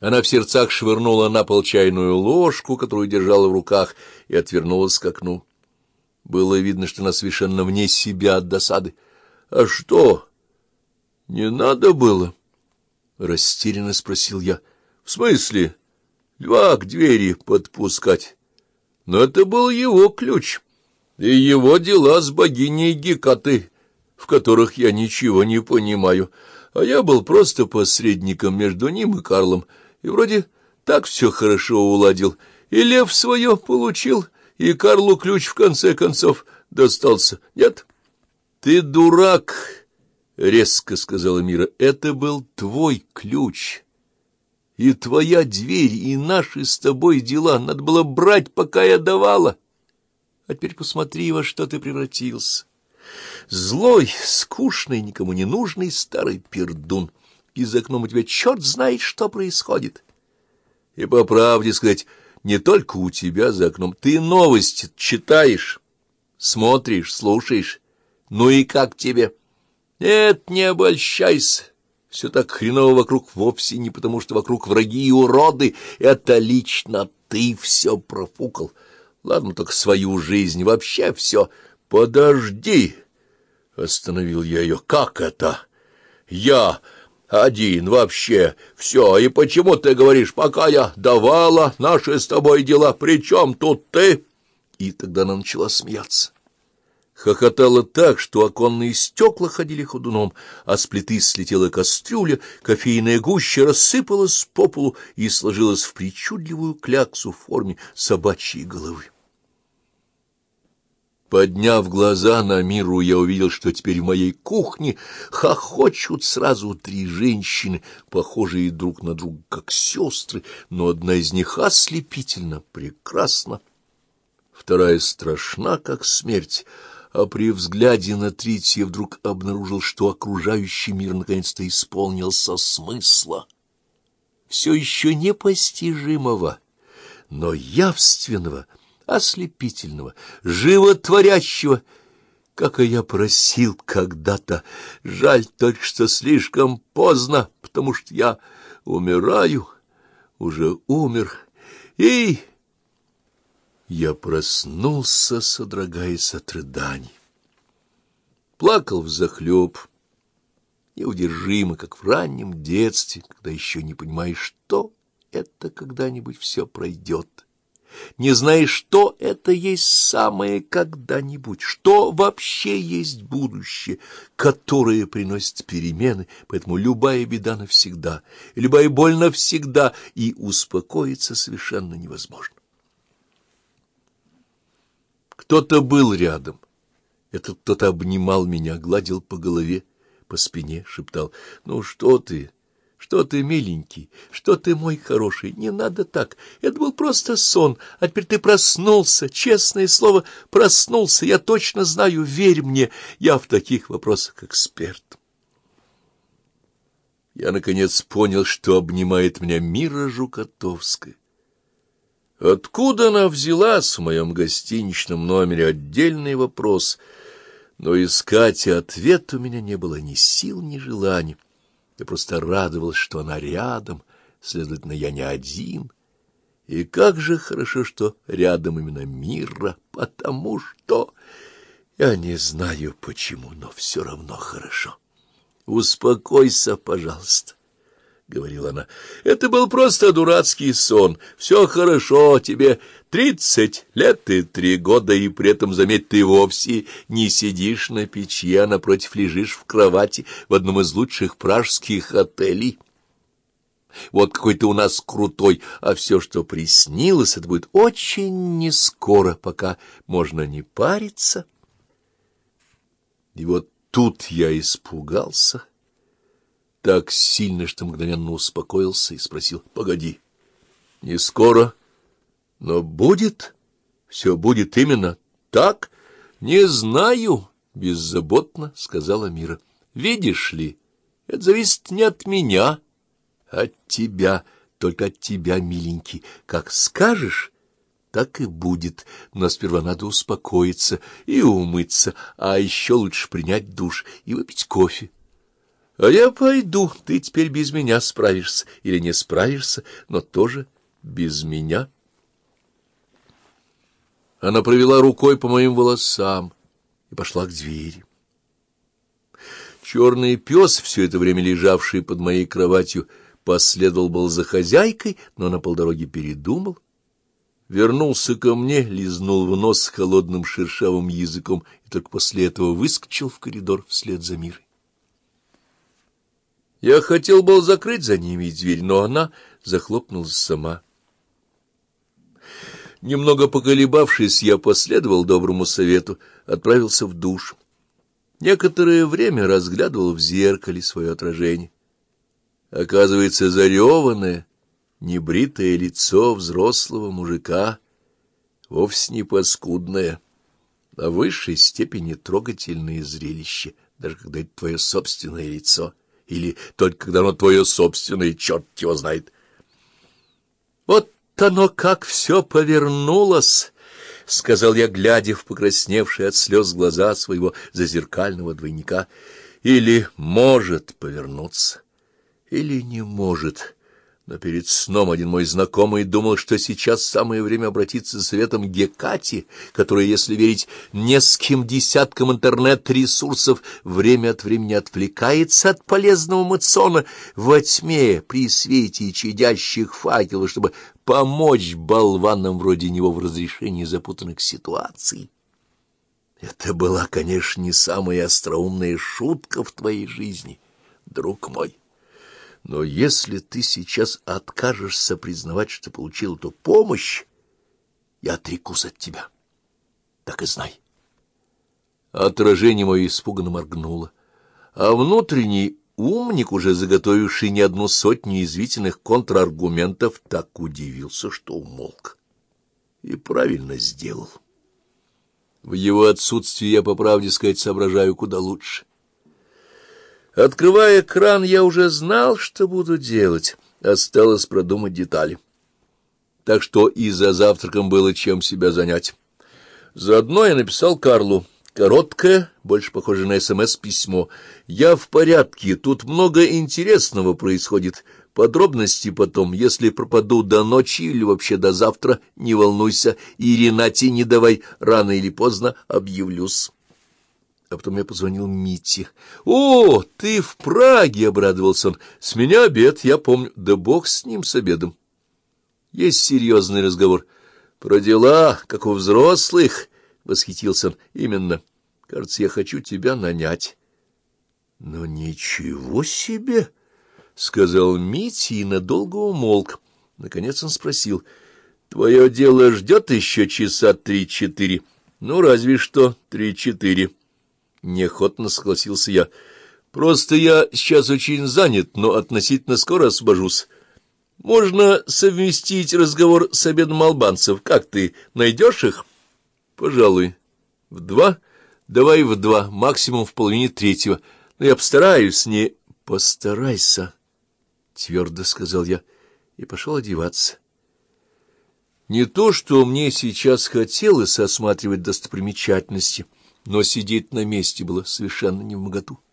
Она в сердцах швырнула на пол чайную ложку, которую держала в руках, и отвернулась к окну. Было видно, что она совершенно вне себя от досады. — А что? Не надо было? — растерянно спросил я. — В смысле? Льва к двери подпускать? Но это был его ключ, и его дела с богиней Гекаты, в которых я ничего не понимаю, а я был просто посредником между ним и Карлом, и вроде так все хорошо уладил, и лев свое получил, и Карлу ключ в конце концов достался. Нет? Ты дурак, — резко сказала Мира, — это был твой ключ. И твоя дверь, и наши с тобой дела надо было брать, пока я давала. А теперь посмотри, во что ты превратился. Злой, скучный, никому не нужный старый пердун. И за окном у тебя черт знает, что происходит. И по правде сказать, не только у тебя за окном. Ты новости читаешь, смотришь, слушаешь. Ну и как тебе? Нет, не обольщайся. Все так хреново вокруг вовсе не потому, что вокруг враги и уроды. Это лично ты все профукал. Ладно, только свою жизнь, вообще все. Подожди, — остановил я ее. Как это? Я один вообще. Все, и почему ты говоришь, пока я давала наши с тобой дела, при чем тут ты? И тогда она начала смеяться хохотала так, что оконные стекла ходили ходуном, а с плиты слетела кастрюля, кофейная гуща рассыпалась по полу и сложилась в причудливую кляксу в форме собачьей головы. Подняв глаза на миру, я увидел, что теперь в моей кухне хохочут сразу три женщины, похожие друг на друга, как сестры, но одна из них ослепительно прекрасна, вторая страшна, как смерть, а при взгляде на третье вдруг обнаружил, что окружающий мир наконец-то исполнился смысла. Все еще непостижимого, но явственного, ослепительного, животворящего, как и я просил когда-то. Жаль только, что слишком поздно, потому что я умираю, уже умер, и... Я проснулся, содрогаясь от рыданий. Плакал взахлеб, неудержимо, как в раннем детстве, когда еще не понимаешь, что это когда-нибудь все пройдет. Не знаешь, что это есть самое когда-нибудь, что вообще есть будущее, которое приносит перемены, поэтому любая беда навсегда, любая боль навсегда, и успокоиться совершенно невозможно. Кто-то был рядом. Этот кто-то обнимал меня, гладил по голове, по спине, шептал. — Ну что ты? Что ты, миленький? Что ты, мой хороший? Не надо так. Это был просто сон. А теперь ты проснулся. Честное слово, проснулся. Я точно знаю. Верь мне. Я в таких вопросах эксперт. Я, наконец, понял, что обнимает меня Мира Жукотовская. Откуда она взялась в моем гостиничном номере — отдельный вопрос, но искать ответ у меня не было ни сил, ни желания. Я просто радовался, что она рядом, следовательно, я не один. И как же хорошо, что рядом именно Мира, потому что... Я не знаю почему, но все равно хорошо. Успокойся, пожалуйста. — говорила она. — Это был просто дурацкий сон. Все хорошо, тебе тридцать лет и три года, и при этом, заметь, ты вовсе не сидишь на печи, а напротив лежишь в кровати в одном из лучших пражских отелей. Вот какой ты у нас крутой, а все, что приснилось, это будет очень нескоро, пока можно не париться. И вот тут я испугался — так сильно, что мгновенно успокоился и спросил, — Погоди, не скоро, но будет? Все будет именно так? Не знаю, — беззаботно сказала Мира. Видишь ли, это зависит не от меня, а от тебя, только от тебя, миленький. Как скажешь, так и будет, но сперва надо успокоиться и умыться, а еще лучше принять душ и выпить кофе. А я пойду, ты теперь без меня справишься или не справишься, но тоже без меня. Она провела рукой по моим волосам и пошла к двери. Черный пес, все это время лежавший под моей кроватью, последовал был за хозяйкой, но на полдороги передумал. Вернулся ко мне, лизнул в нос холодным шершавым языком и только после этого выскочил в коридор вслед за Мирой. Я хотел был закрыть за ними дверь, но она захлопнулась сама. Немного поколебавшись, я последовал доброму совету, отправился в душ. Некоторое время разглядывал в зеркале свое отражение. Оказывается, зареванное, небритое лицо взрослого мужика вовсе не паскудное, а в высшей степени трогательное зрелище, даже когда это твое собственное лицо — или только когда оно твое собственное, черт его знает. Вот оно как все повернулось, — сказал я, глядя в покрасневшие от слез глаза своего зазеркального двойника. Или может повернуться, или не может. Но перед сном один мой знакомый думал, что сейчас самое время обратиться за советом к Гекате, которая, если верить нескольким десяткам интернет-ресурсов, время от времени отвлекается от полезного мациона во тьме при свете чадящих факелов, чтобы помочь болванам вроде него в разрешении запутанных ситуаций. Это была, конечно, не самая остроумная шутка в твоей жизни, друг мой. Но если ты сейчас откажешься признавать, что получил эту помощь, я отрекусь от тебя. Так и знай. Отражение мое испуганно моргнуло, а внутренний умник, уже заготовивший не одну сотню извительных контраргументов, так удивился, что умолк. И правильно сделал. В его отсутствии я, по правде сказать, соображаю куда лучше. Открывая кран, я уже знал, что буду делать. Осталось продумать детали. Так что и за завтраком было чем себя занять. Заодно я написал Карлу. Короткое, больше похоже на СМС-письмо. «Я в порядке, тут много интересного происходит. Подробности потом. Если пропаду до ночи или вообще до завтра, не волнуйся. И Ренате не давай, рано или поздно объявлюсь». А потом я позвонил Мите. — О, ты в Праге! — обрадовался он. — С меня обед, я помню. Да бог с ним, с обедом. Есть серьезный разговор. — Про дела, как у взрослых, — восхитился он. — Именно. Кажется, я хочу тебя нанять. — Но ничего себе! — сказал Митя и надолго умолк. Наконец он спросил. — Твое дело ждет еще часа три-четыре? — Ну, разве что три-четыре. — Неохотно согласился я. Просто я сейчас очень занят, но относительно скоро освобожусь. Можно совместить разговор с обедом албанцев. Как ты, найдешь их? Пожалуй. В два? Давай в два, максимум в половине третьего. Но я постараюсь, не... Постарайся, — твердо сказал я и пошел одеваться. Не то, что мне сейчас хотелось осматривать достопримечательности — но сидеть на месте было совершенно не в моготу.